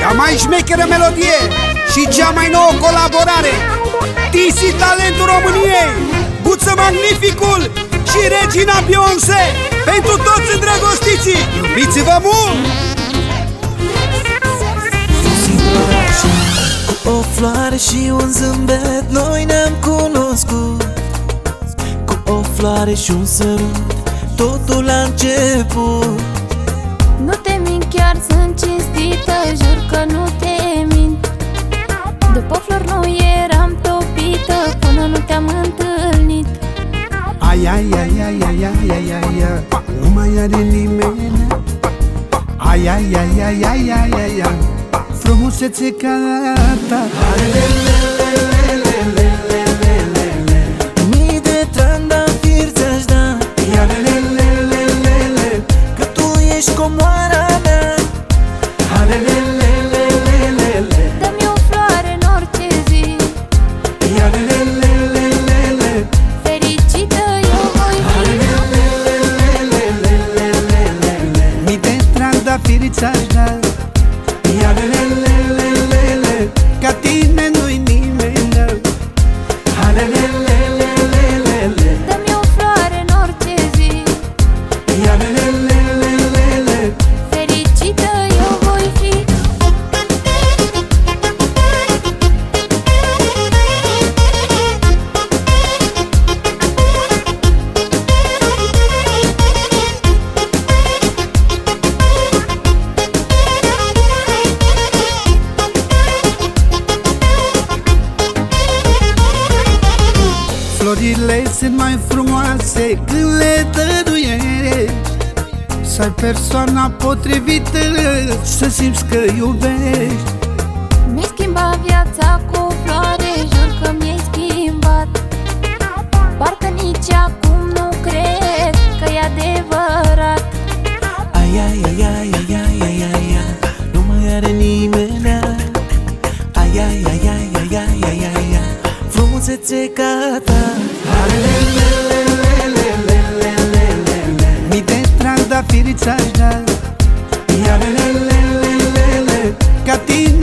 Cea mai șmecheră melodie și cea mai nouă colaborare. TC Talentul României Guță Magnificul și Regina Beyoncé. Pentru toți îndrăgostiții Iubiți-vă mult! Cu o floare și un zâmbet Noi ne-am cunoscut. Cu o floare și un sărut Totul a început. Nu te mint, chiar sunt cinstită Jur Ai, ai, ai, ai, ai, ai, ai, ai, ai Nu mai are nimeni Ai, ai, ai, ai, ai, ai, ai, ai Frumusețe ca ta Mii de trandafiri ți-aș da Că tu ești comoara mea Dă-mi estás na Florile sunt mai frumoase când le dăruiești Să ai persoana potrivită Să simți că iubești. Mi-ai schimbat viața cu o floare Jur că mi-ai schimbat. Parcă nici acum nu cred că e adevărat. Ai, ai, ai, ai, ai, ai, ai, ai, ai. Nu mai are nimeni এসেছে কাতা Mi de trag da firița Ia le. Ca tine